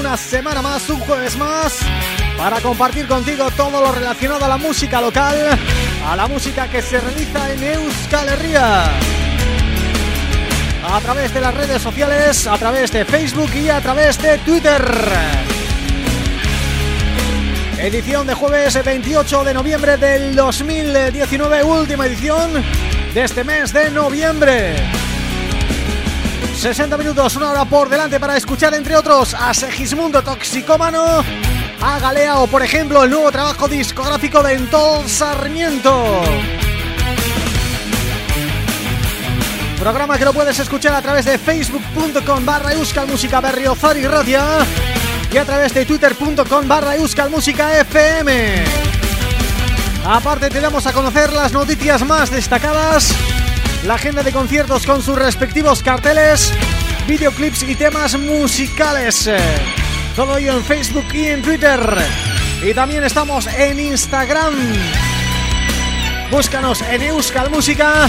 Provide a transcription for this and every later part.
una semana más, un jueves más, para compartir contigo todo lo relacionado a la música local, a la música que se realiza en Euskal Herria. A través de las redes sociales, a través de Facebook y a través de Twitter. Edición de jueves 28 de noviembre del 2019, última edición de este mes de noviembre. 60 minutos, una hora por delante para escuchar entre otros a Segismundo Toxicómano, a Galea o por ejemplo el nuevo trabajo discográfico de Entol Sarmiento. Programa que lo puedes escuchar a través de facebook.com barra Euskal Música Berriozar y Radia y a través de twitter.com barra Euskal Música FM. Aparte te damos a conocer las noticias más destacadas la agenda de conciertos con sus respectivos carteles, videoclips y temas musicales. Todo ello en Facebook y en Twitter. Y también estamos en Instagram. Búscanos en Euskal Música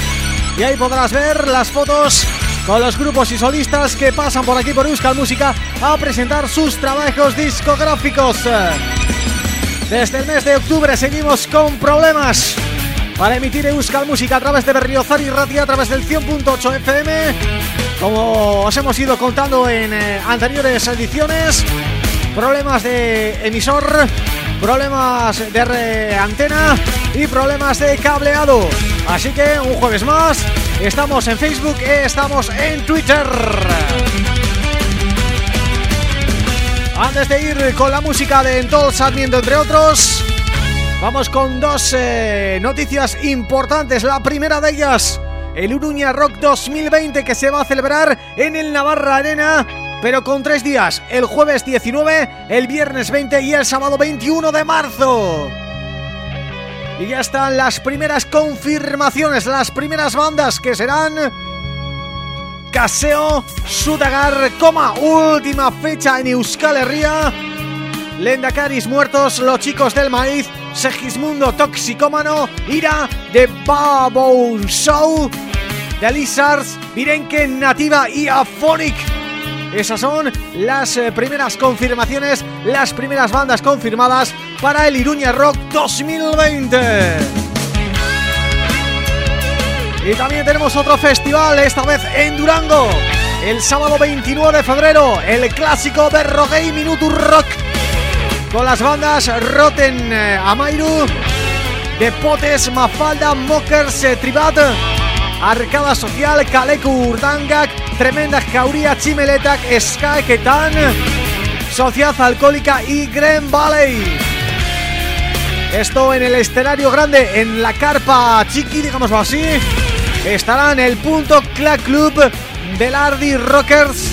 y ahí podrás ver las fotos con los grupos y solistas que pasan por aquí por Euskal Música a presentar sus trabajos discográficos. Desde el mes de octubre seguimos con problemas para emitir Euskal Música a través de Berriozar y a través del 100.8 FM como os hemos ido contando en eh, anteriores ediciones problemas de emisor problemas de antena y problemas de cableado. Así que un jueves más estamos en Facebook estamos en Twitter. Antes de ir con la música de Entol Sarmiento entre otros Vamos con dos noticias importantes. La primera de ellas, el Uruña Rock 2020 que se va a celebrar en el Navarra Arena, pero con tres días, el jueves 19, el viernes 20 y el sábado 21 de marzo. Y ya están las primeras confirmaciones, las primeras bandas que serán... Caseo, Sudagar, coma, última fecha en Euskal Herria... Lendacaris muertos, los chicos del maíz Segismundo Toxicómano, Ira de Show, de Lizards, Virenque Nativa y Afonic. Esas son las eh, primeras confirmaciones, las primeras bandas confirmadas para el Iruña Rock 2020. Y también tenemos otro festival, esta vez en Durango. El sábado 29 de febrero, el clásico Berro Gay Minuto Rock. Con las bandas Rotten eh, Amairu, Depotes, Mafalda, Mokers, eh, Tribat, Arcada Social, Kaleku Urdangak, Tremenda Jauría, Chimeletak, Ketan, Sociedad Alcohólica y Green Valley. Esto en el escenario grande, en la carpa chiqui, digámoslo así, estarán el Punto Clack Club, Belardi Rockers,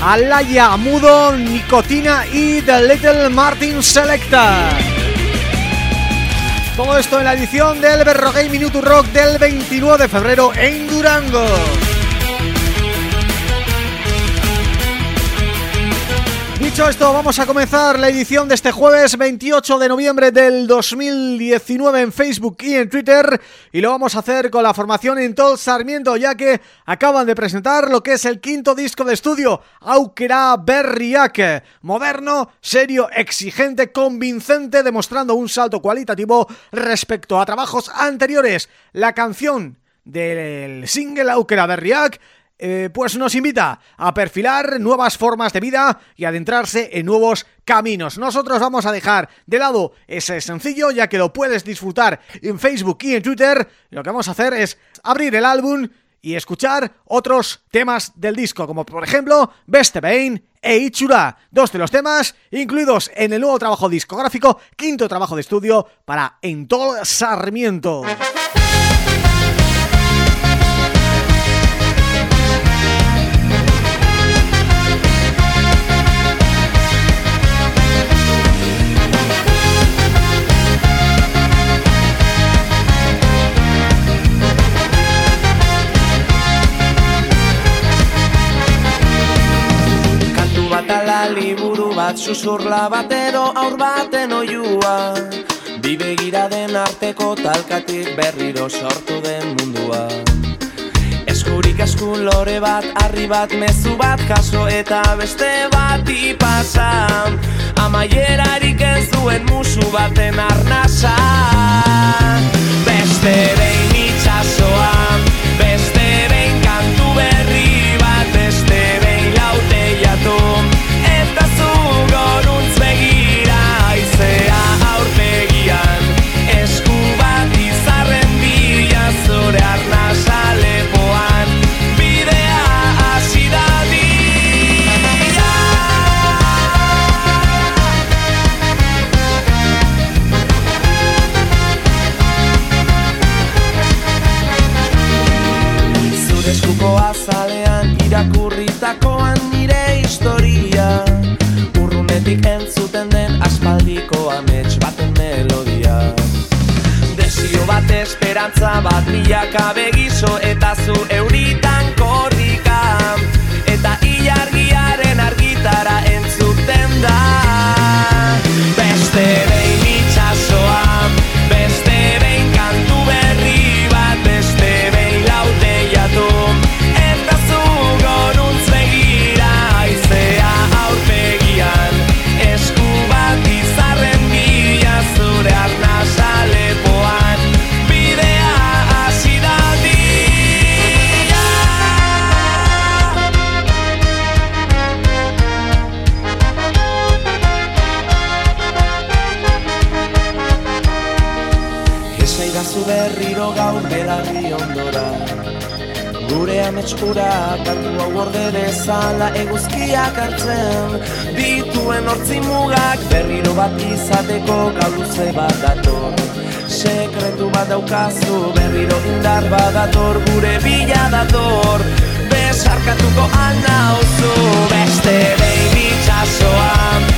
Alaya Mudo, Nicotina y The Little Martin Selecta. Todo esto en la edición del Berro Game Minuto Rock del 29 de febrero en Durango. Dicho esto, vamos a comenzar la edición de este jueves 28 de noviembre del 2019 en Facebook y en Twitter y lo vamos a hacer con la formación en Tol Sarmiento ya que acaban de presentar lo que es el quinto disco de estudio Aukera Berriak, moderno, serio, exigente, convincente, demostrando un salto cualitativo respecto a trabajos anteriores. La canción del single Aukera Berriak eh, pues nos invita a perfilar nuevas formas de vida y adentrarse en nuevos caminos. Nosotros vamos a dejar de lado ese sencillo ya que lo puedes disfrutar en Facebook y en Twitter. lo que vamos a hacer es abrir el álbum y escuchar otros temas del disco, como por ejemplo Beste Bain e Ichura, dos de los temas incluidos en el nuevo trabajo discográfico, quinto trabajo de estudio para Entol Sarmiento. Bat susurla batero aur baten oiua. Bibegira den arteko talkatik berriro sortu den mundua. Eskurik eskun lore bat, harri bat, mezu bat kaso eta beste bat ipasa Amaierarik ez duen musu baten arnasa. Beste behin esperantza bat milaka begizo eta zu euritan korrika ametsura Kantu hau orde dezala eguzkiak hartzen. Dituen hortzi mugak berriro bat izateko galuze bat dator. Sekretu bat daukazu berriro indar bat dator Gure bila dator. Besarkatuko alna oso Beste behin itxasoan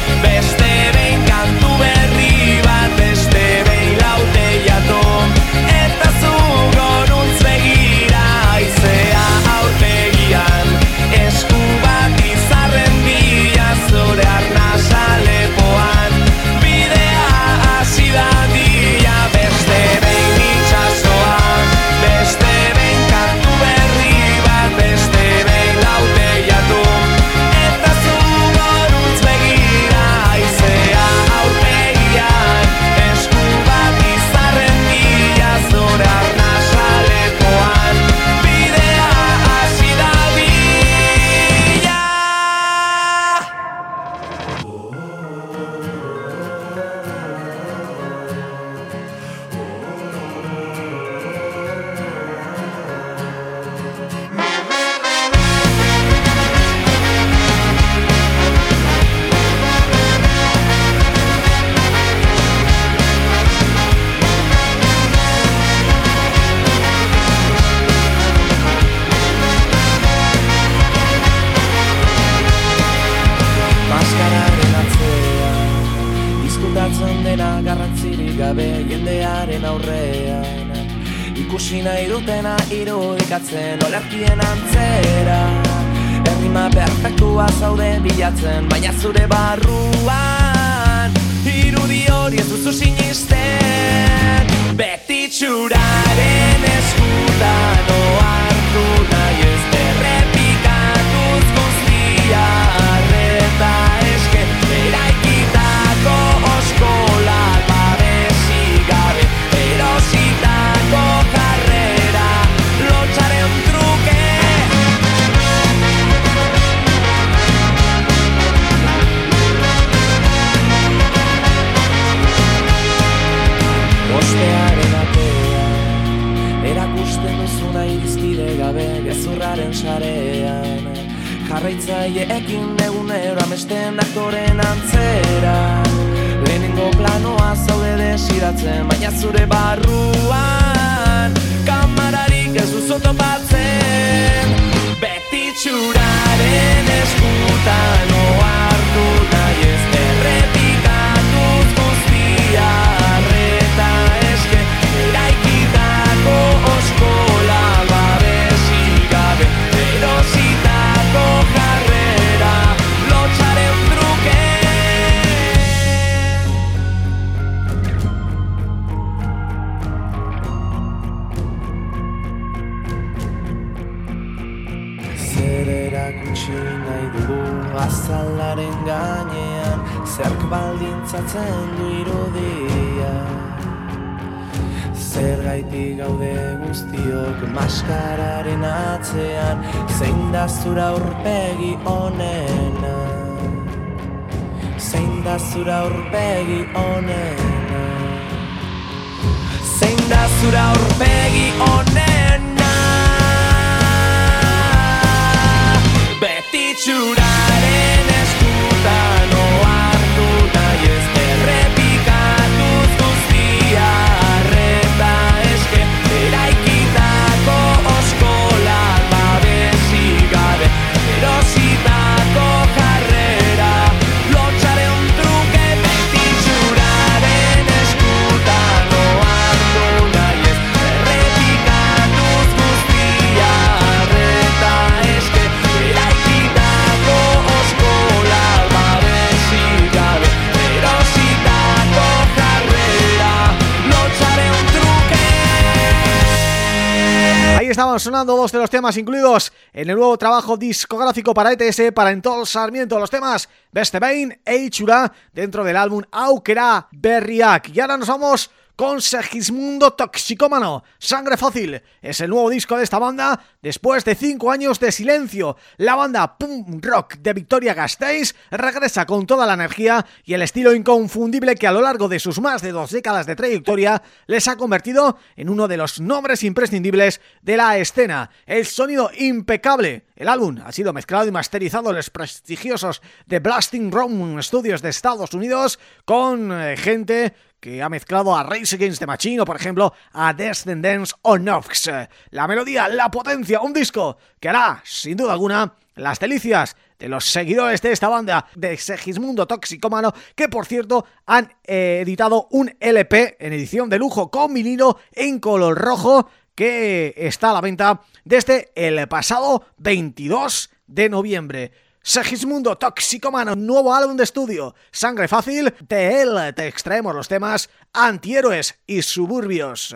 estaban sonando dos de los temas incluidos en el nuevo trabajo discográfico para ETS para Entol Sarmiento. Los temas Beste Bein e Itxura dentro del álbum Aukera Berriak. Y ahora nos vamos con Segismundo Toxicómano. Sangre Fácil es el nuevo disco de esta banda después de cinco años de silencio. La banda punk rock de Victoria Gasteiz regresa con toda la energía y el estilo inconfundible que a lo largo de sus más de dos décadas de trayectoria les ha convertido en uno de los nombres imprescindibles de la escena. El sonido impecable. El álbum ha sido mezclado y masterizado en los prestigiosos de Blasting Room Studios de Estados Unidos con eh, gente que ha mezclado a Race Against the Machine o, por ejemplo, a Descendants o Nox. La melodía, la potencia, un disco que hará, sin duda alguna, las delicias de los seguidores de esta banda de Segismundo Toxicómano, que por cierto han eh, editado un LP en edición de lujo con vinilo en color rojo que está a la venta desde el pasado 22 de noviembre. Segismundo Toxicomano, nuevo álbum de estudio, Sangre Fácil, de él te extraemos los temas Antihéroes y Suburbios.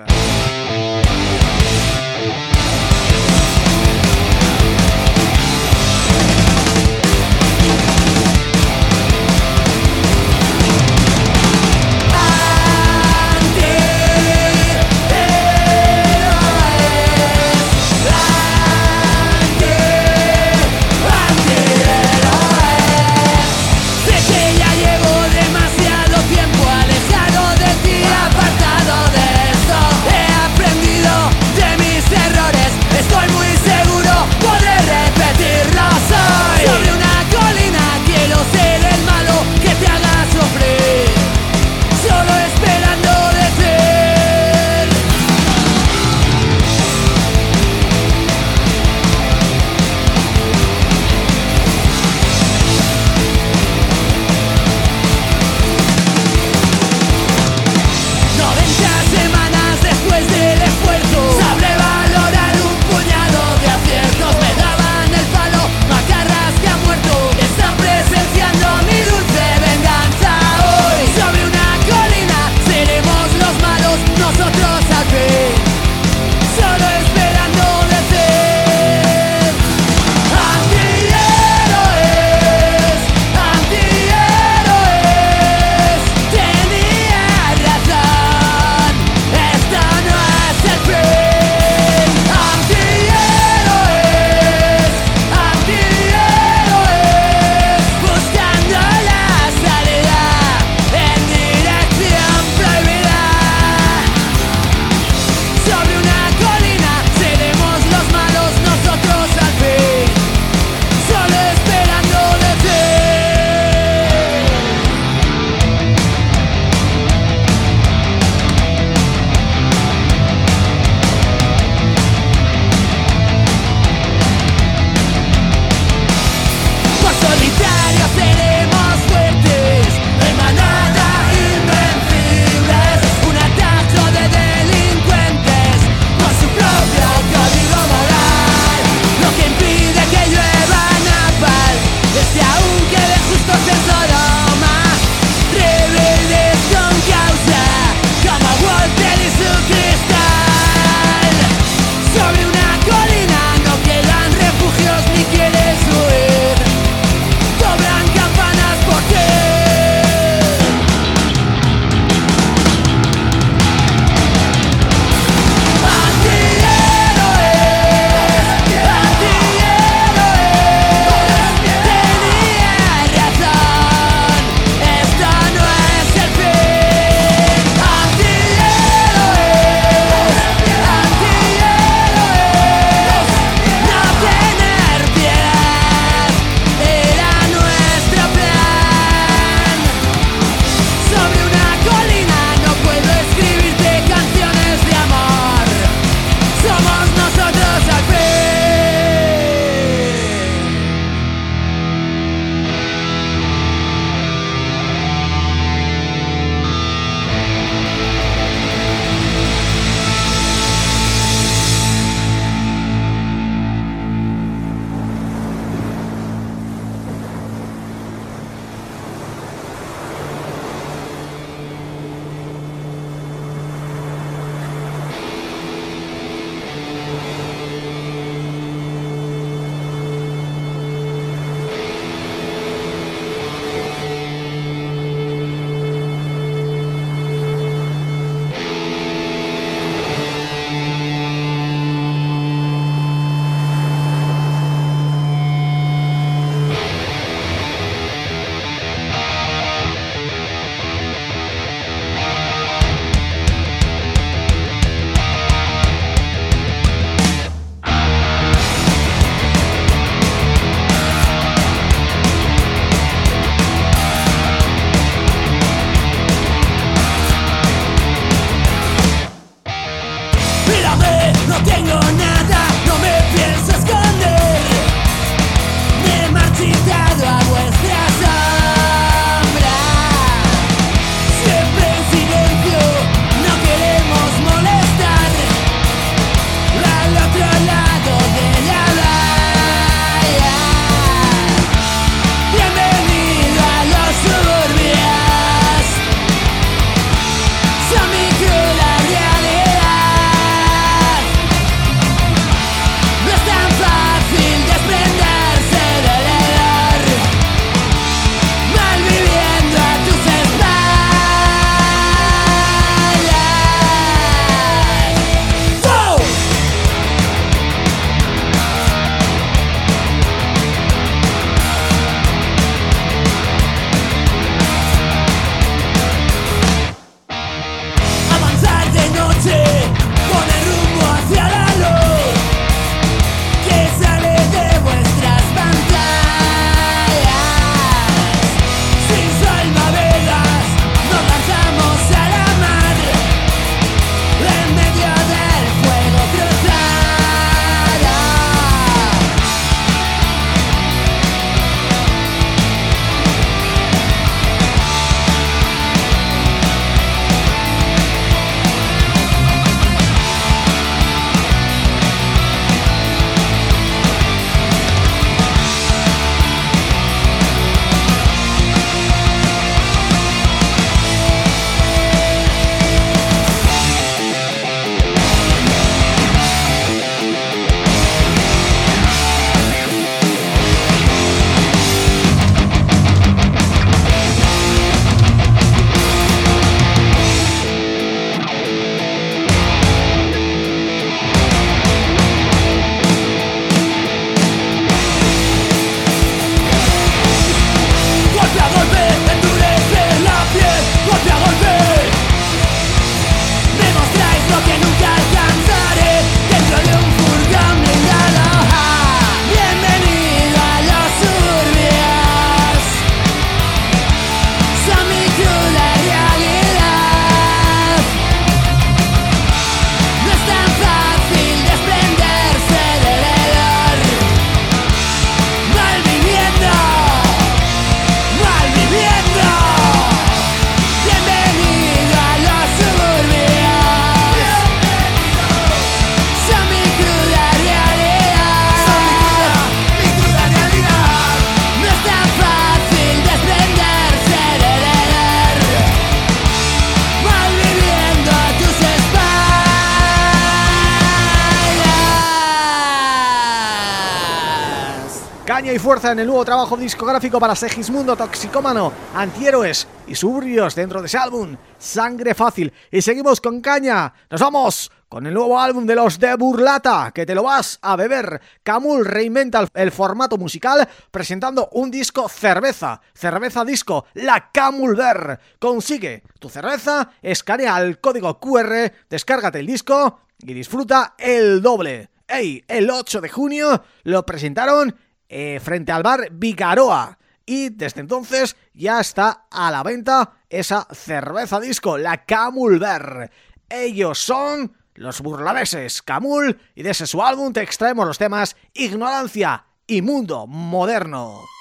En el nuevo trabajo discográfico para Segismundo Toxicómano, Antihéroes y Subrios dentro de ese álbum, Sangre Fácil. Y seguimos con caña, nos vamos con el nuevo álbum de los de Burlata, que te lo vas a beber. Camul reinventa el formato musical presentando un disco cerveza, cerveza disco, la Camul Ver. Consigue tu cerveza, escanea el código QR, descárgate el disco y disfruta el doble. Ey, el 8 de junio lo presentaron eh, frente al bar Vigaroa y desde entonces ya está a la venta esa cerveza disco, la Camul Ver. Ellos son los burlaveses Camul y de ese su álbum te extraemos los temas Ignorancia y Mundo Moderno.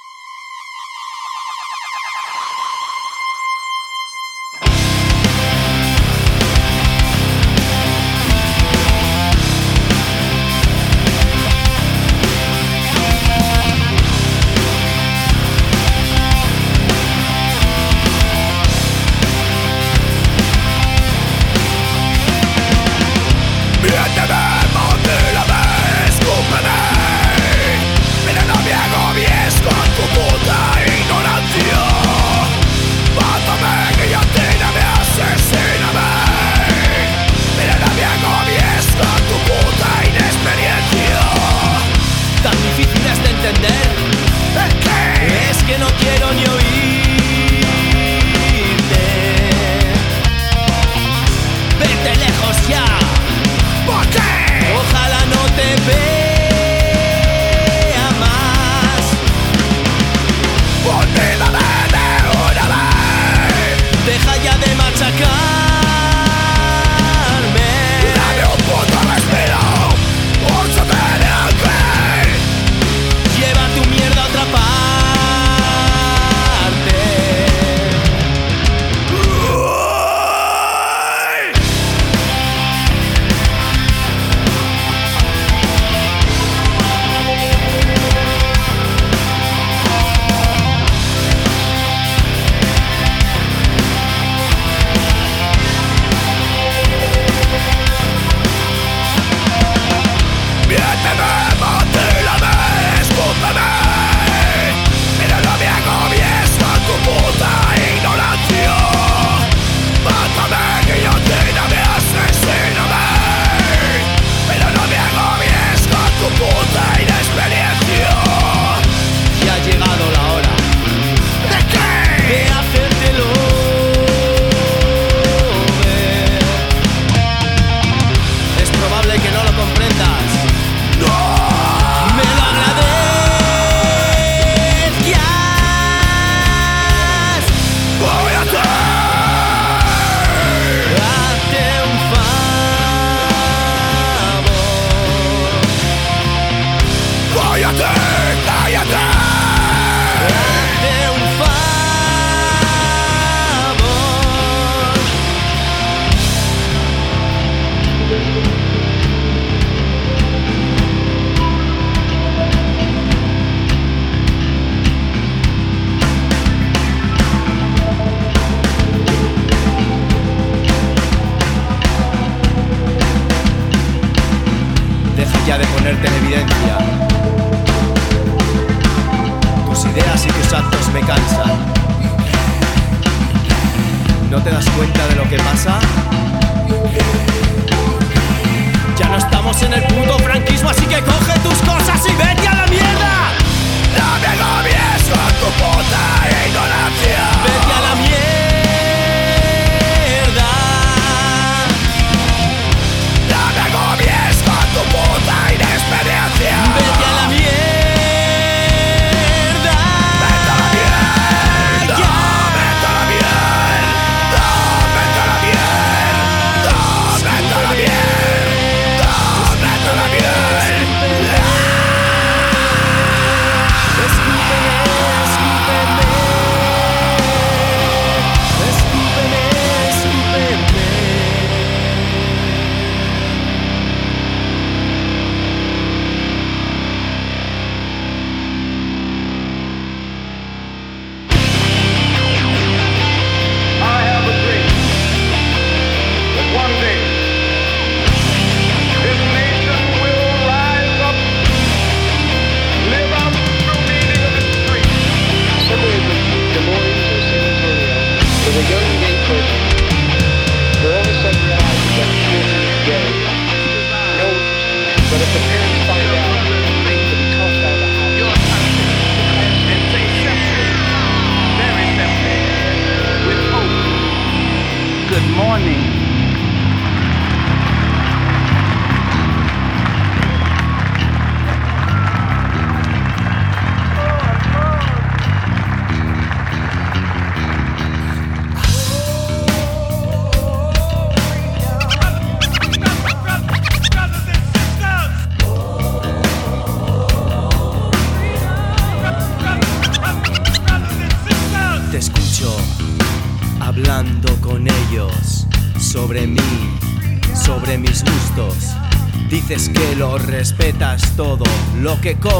Que como,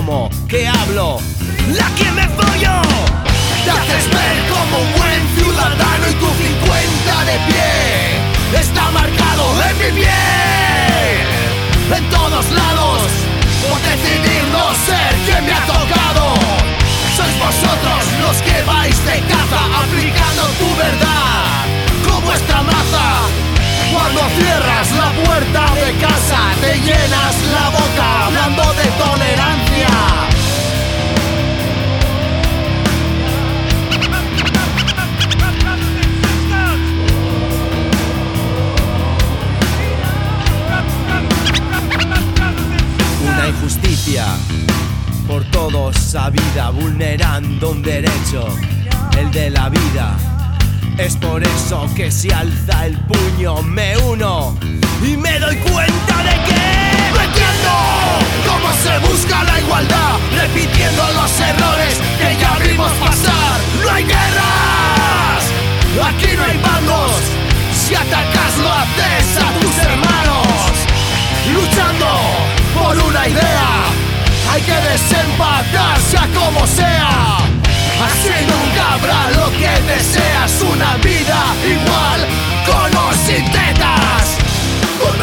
por todos sabida, vulnerando un derecho, el de la vida es por eso que si alza el puño me uno y me doy cuenta de que no entiendo cómo se busca la igualdad, repitiendo los errores que ya vimos pasar. No hay guerras, aquí no hay bandos. Si atacas lo haces a tus hermanos, luchando por una idea. Hay que desempatar sea como sea. Así nunca habrá lo que deseas, una vida igual con o sin tetas. Un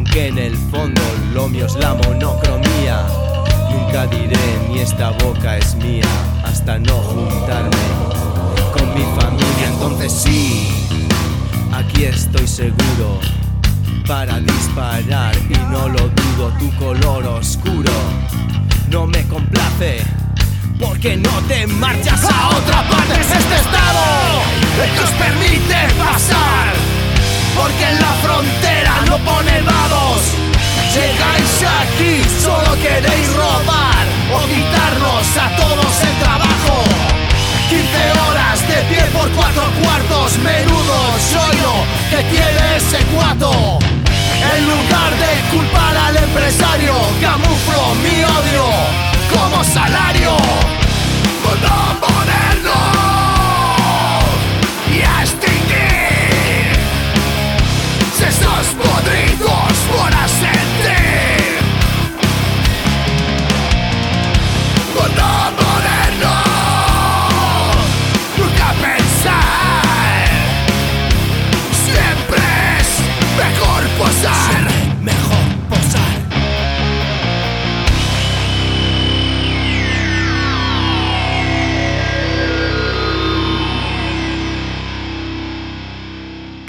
aunque en el fondo lo mío es la monocromía. Nunca diré ni esta boca es mía hasta no juntarme con mi familia. Entonces sí, aquí estoy seguro para disparar y no lo dudo. Tu color oscuro no me complace. Porque no te marchas a otra parte, es este estado que os permite pasar porque en la frontera no pone dados. Llegáis aquí, solo queréis robar o quitarnos a todos el trabajo. 15 horas de pie por cuatro cuartos, menudo yo que quiere ese cuatro. En lugar de culpar al empresario, camuflo mi odio como salario. No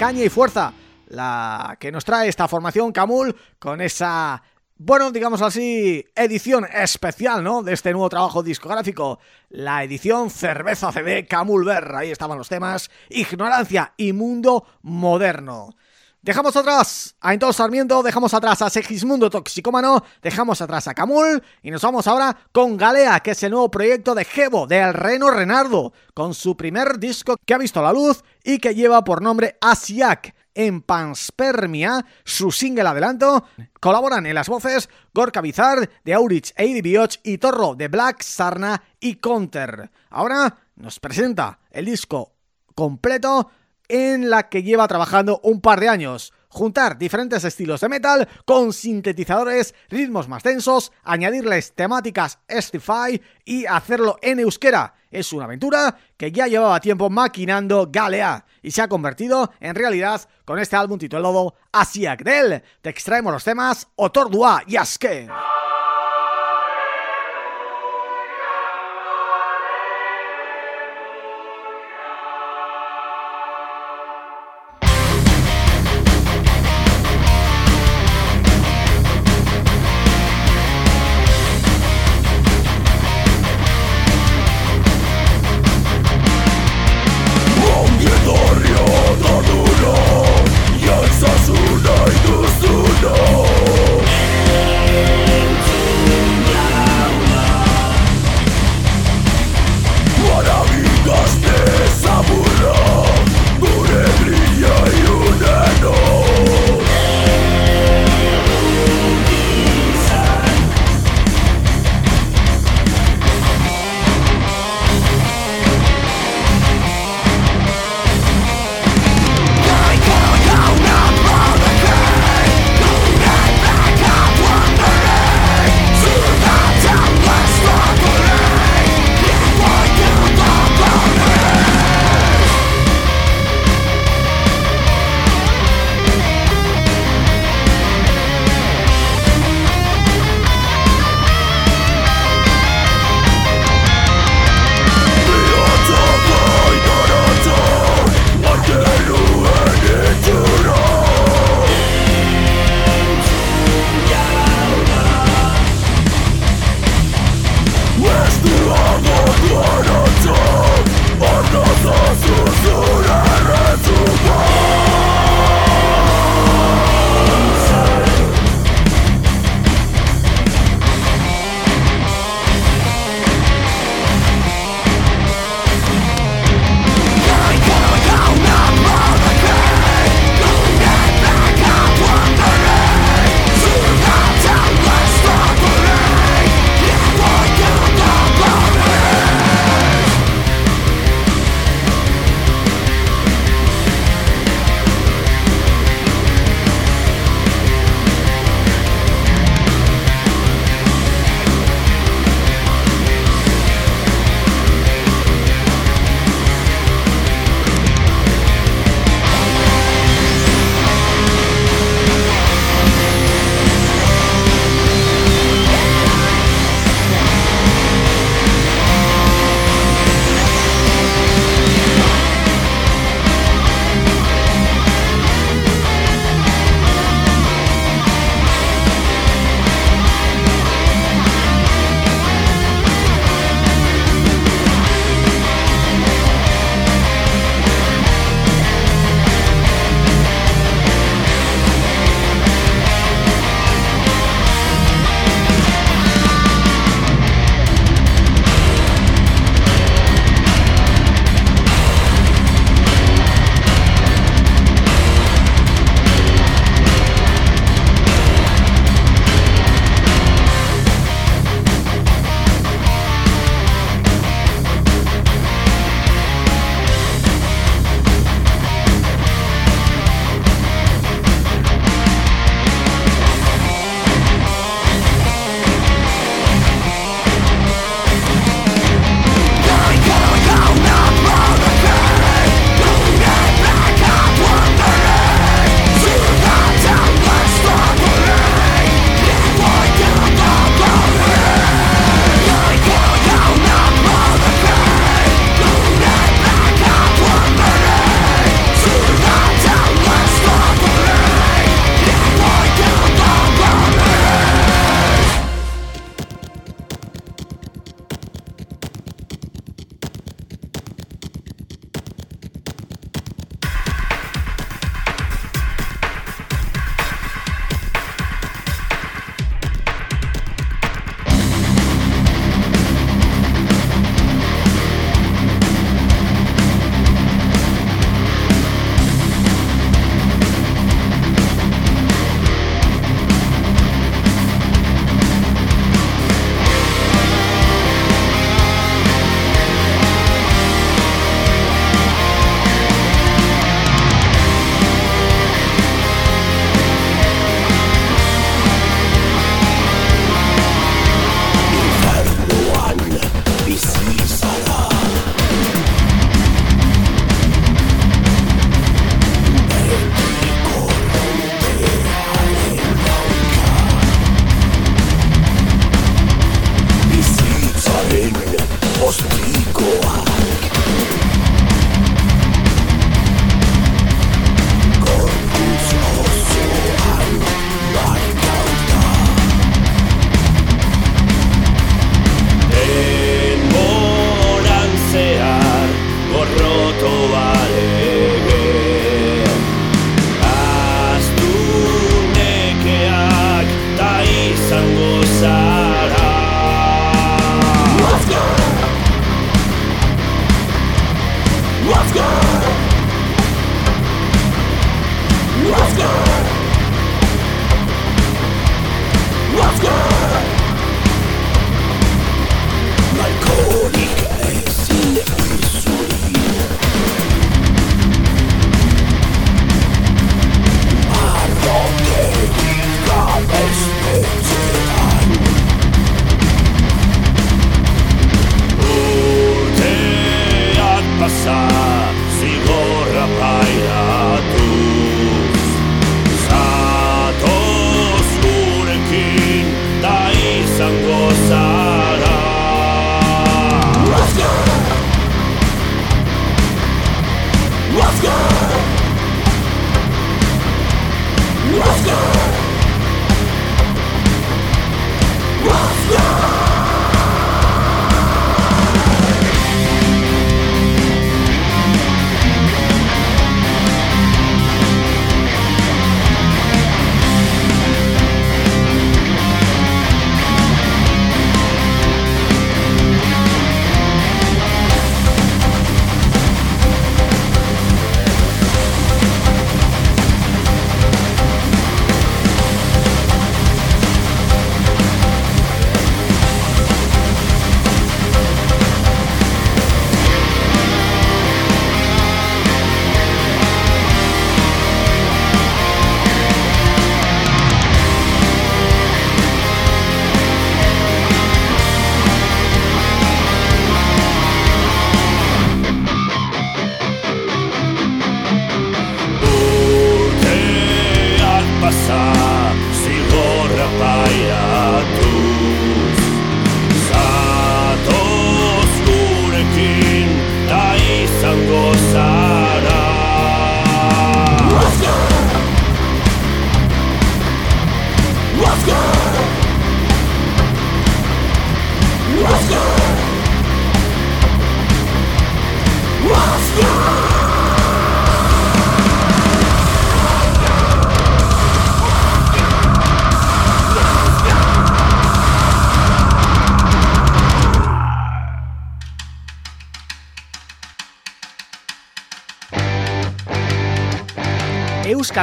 Caña y fuerza la que nos trae esta formación Camul con esa bueno, digamos así, edición especial, ¿no? De este nuevo trabajo discográfico, la edición Cerveza CD Camul Ver. Ahí estaban los temas Ignorancia y Mundo Moderno. Dejamos atrás a Entos Sarmiento, dejamos atrás a Segismundo Toxicómano, dejamos atrás a Camul y nos vamos ahora con Galea, que es el nuevo proyecto de Gebo, de El Reno Renardo, con su primer disco que ha visto la luz y que lleva por nombre Asiak en Panspermia, su single adelanto. Colaboran en las voces Gorka Bizar de Aurich, Eddie Bioch y Torro de Black, Sarna y Counter. Ahora nos presenta el disco completo en la que lleva trabajando un par de años juntar diferentes estilos de metal con sintetizadores, ritmos más densos, añadirles temáticas Estify y hacerlo en euskera. Es una aventura que ya llevaba tiempo maquinando Galea y se ha convertido en realidad con este álbum titulado Asiak Del. Te extraemos los temas Otordua y Aske.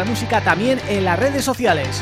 Música también en las redes sociales.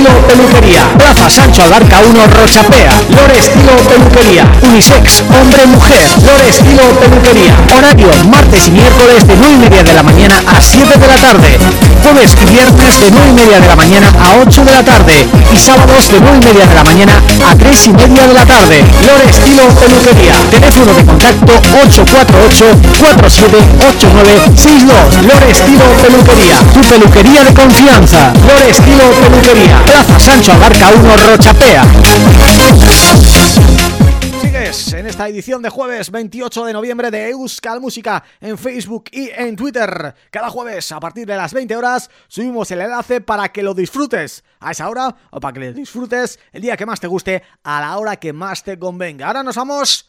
Estilo Peluquería. Plaza Sancho Albarca 1 Rochapea. Lore Estilo Peluquería. Unisex, hombre-mujer. Lore Estilo Peluquería. Horario, martes y miércoles de 9 y media de la mañana a 7 de la tarde. Jueves y viernes de 9 y media de la mañana a 8 de la tarde. Y sábados de 9 y media de la mañana a 3 y media de la tarde. Lore Estilo Peluquería. Teléfono de contacto 848-478962. Lore Estilo Peluquería. Tu peluquería de confianza. Lore Estilo Peluquería. Plaza Sancho Abarca 1 Rochapea. Sigues en esta edición de jueves 28 de noviembre de Euskal Música en Facebook y en Twitter. Cada jueves a partir de las 20 horas subimos el enlace para que lo disfrutes a esa hora o para que lo disfrutes el día que más te guste a la hora que más te convenga. Ahora nos vamos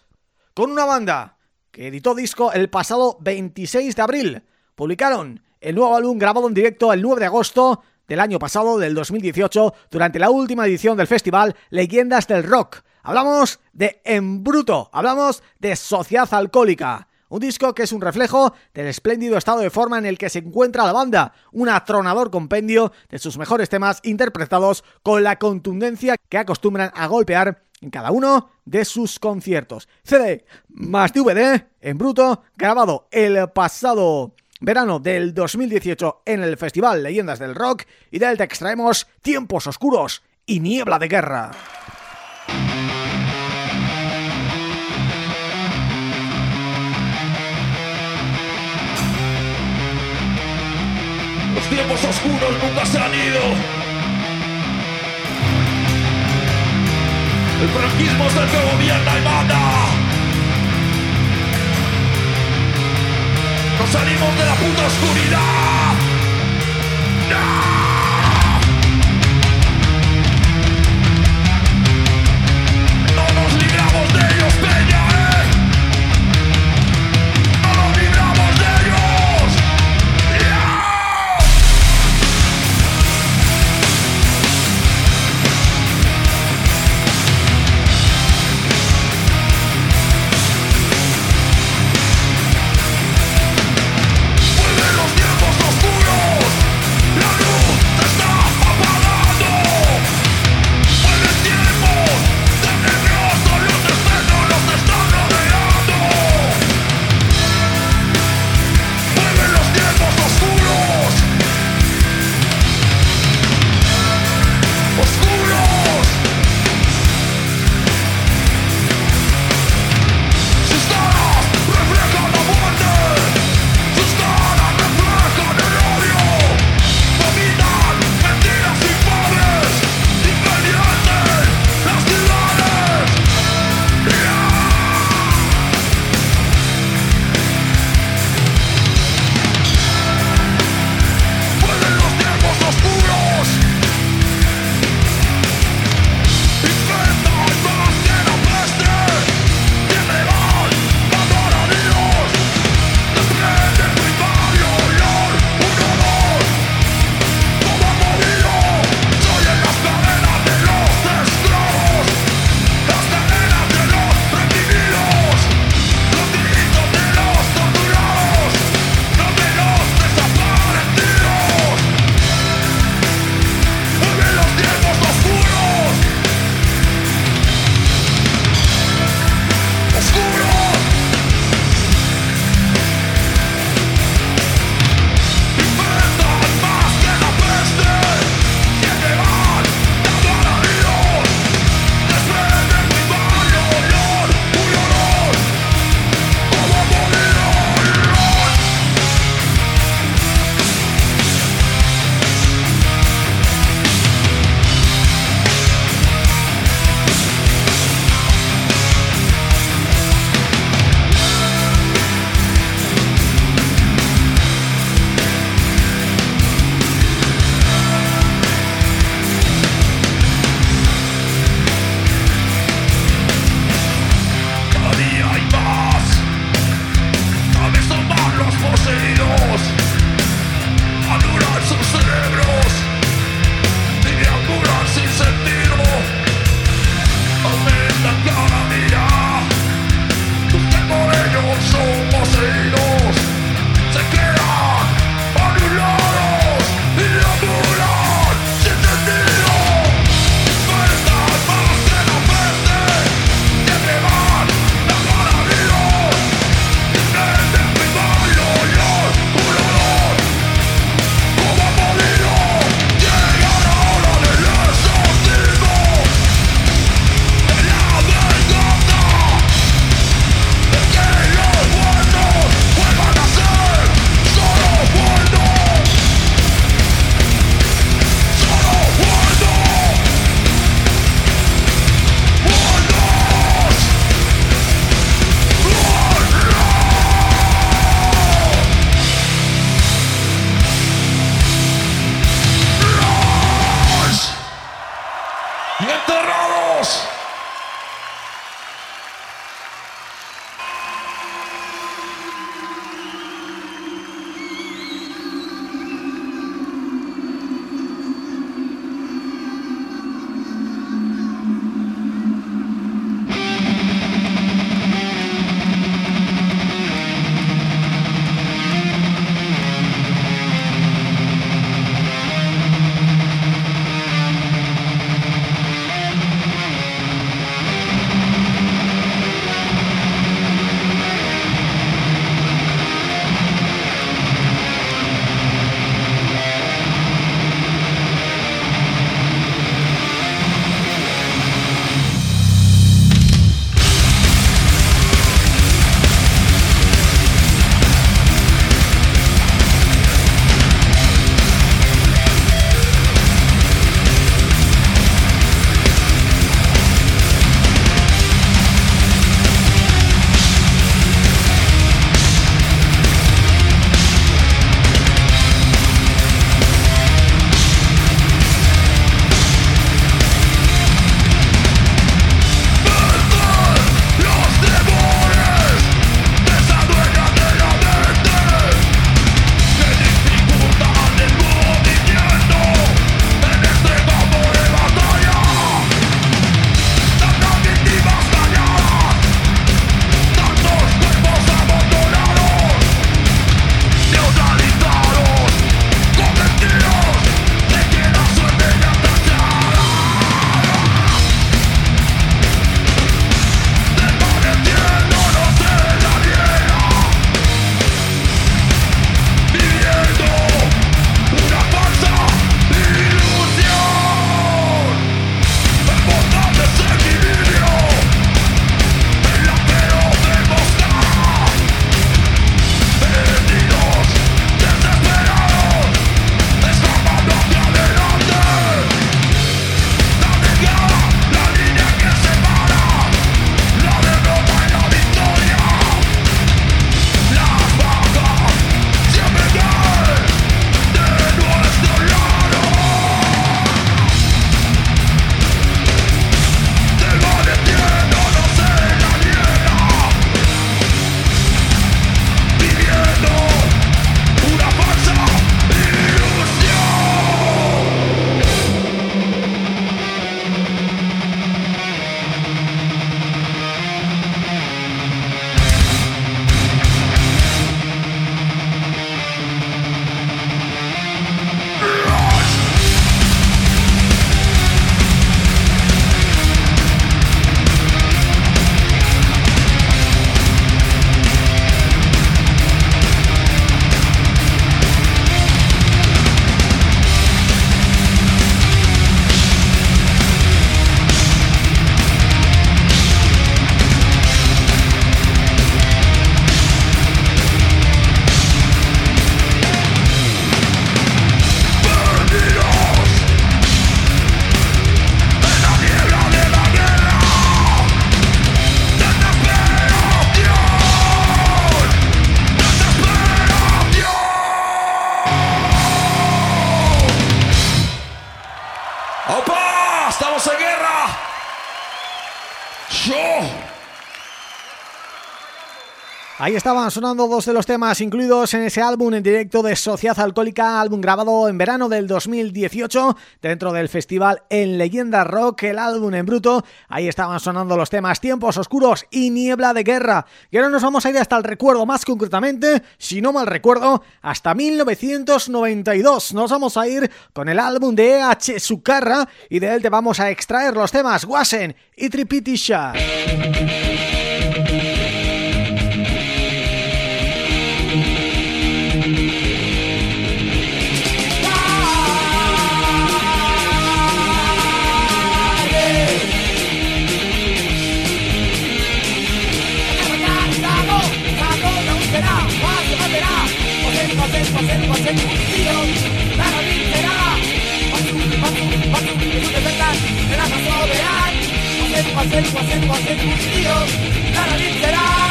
con una banda que editó disco el pasado 26 de abril. Publicaron el nuevo álbum grabado en directo el 9 de agosto del año pasado, del 2018, durante la última edición del festival Leyendas del Rock. Hablamos de Embruto, hablamos de Sociedad Alcohólica. Un disco que es un reflejo del espléndido estado de forma en el que se encuentra la banda, un atronador compendio de sus mejores temas interpretados con la contundencia que acostumbran a golpear en cada uno de sus conciertos. CD más DVD en bruto, grabado el pasado verano del 2018 en el Festival Leyendas del Rock y del te extraemos Tiempos Oscuros y Niebla de Guerra. Los tiempos oscuros nunca se han ido. El franquismo es el que gobierna y manda. No salimos de la puta oscuridad. Ahí estaban sonando dos de los temas incluidos en ese álbum en directo de Sociedad Alcohólica, álbum grabado en verano del 2018 dentro del festival En Leyenda Rock, el álbum en bruto. Ahí estaban sonando los temas Tiempos Oscuros y Niebla de Guerra. Y ahora nos vamos a ir hasta el recuerdo, más concretamente, si no mal recuerdo, hasta 1992. Nos vamos a ir con el álbum de E.H. Sucarra y de él te vamos a extraer los temas Wasen y Tripitisha. Hacer, hacer, hacer un tío, cara será.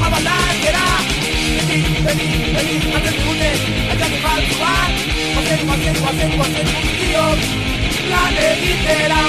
A bailar será Vení, vení, vení, hacer pute Allá que va al lugar Hacer, hacer, hacer, hacer un tío La neguitera.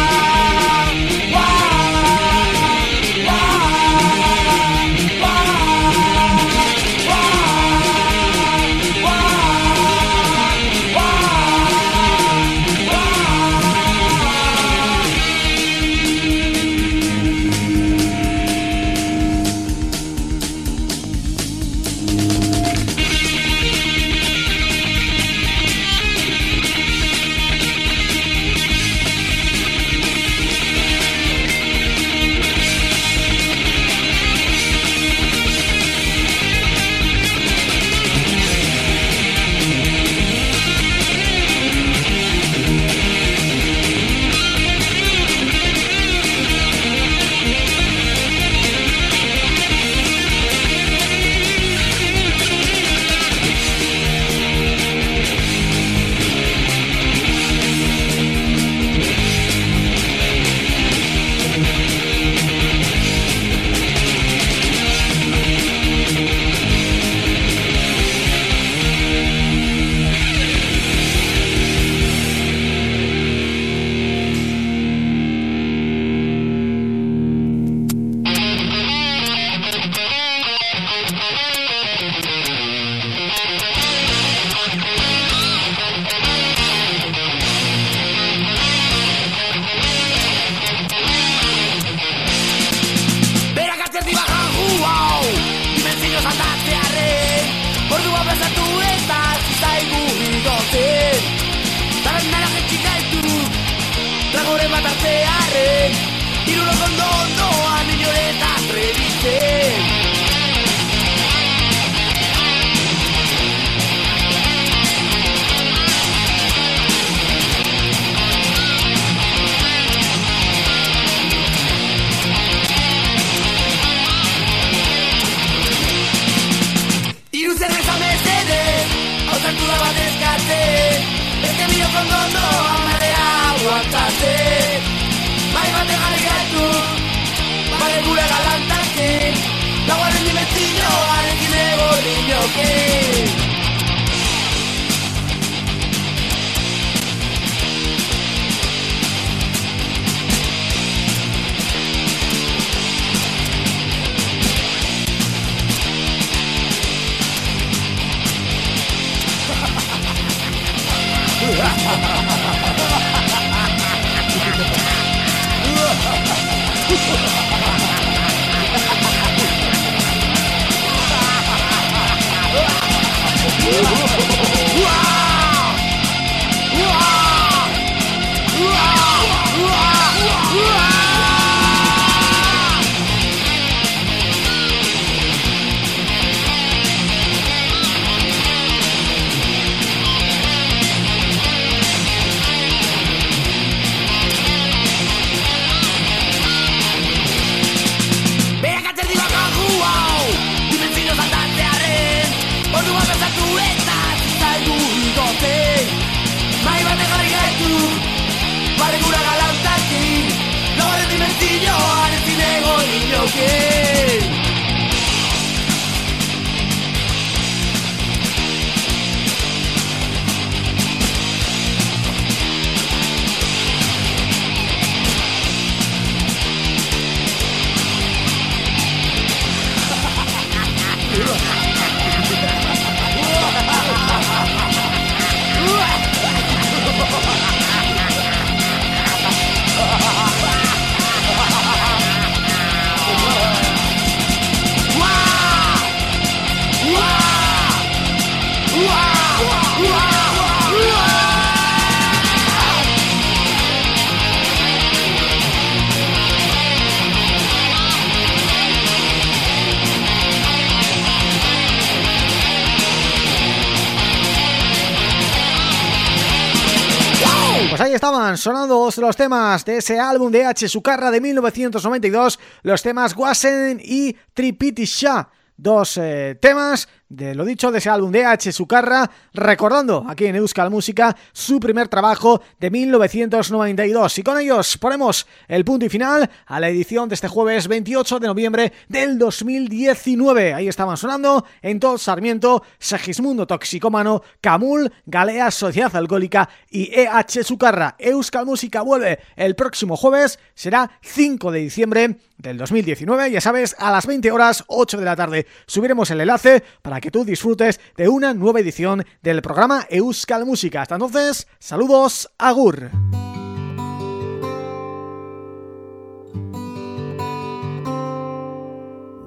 Sonando los temas de ese álbum de H. Sucarra de 1992, los temas Wasen y Tripitisha dos eh, temas de lo dicho de ese álbum de H. Sucarra, recordando aquí en Euskal Música su primer trabajo de 1992. Y con ellos ponemos el punto y final a la edición de este jueves 28 de noviembre del 2019. Ahí estaban sonando en todo Sarmiento, Segismundo Toxicómano, Camul, Galea Sociedad Alcohólica y EH Sucarra. Euskal Música vuelve el próximo jueves, será 5 de diciembre del 2019, ya sabes, a las 20 horas 8 de la tarde. Subiremos el enlace para que tú disfrutes de una nueva edición del programa Euskal Música. Hasta entonces, saludos, agur.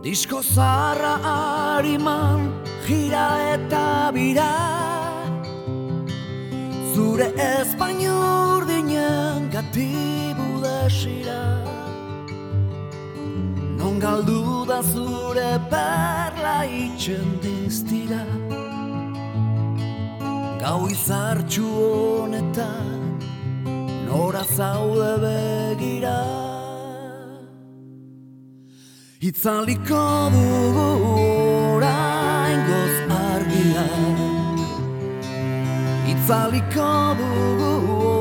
Disko zarra ariman gira eta bira Zure espainur dinen gatibu desira Non galdu da zure perla itxen diztira. Gau izartxu honetan Nora zaude begira. Itzaliko dugu orain goz argia. Itzaliko dugu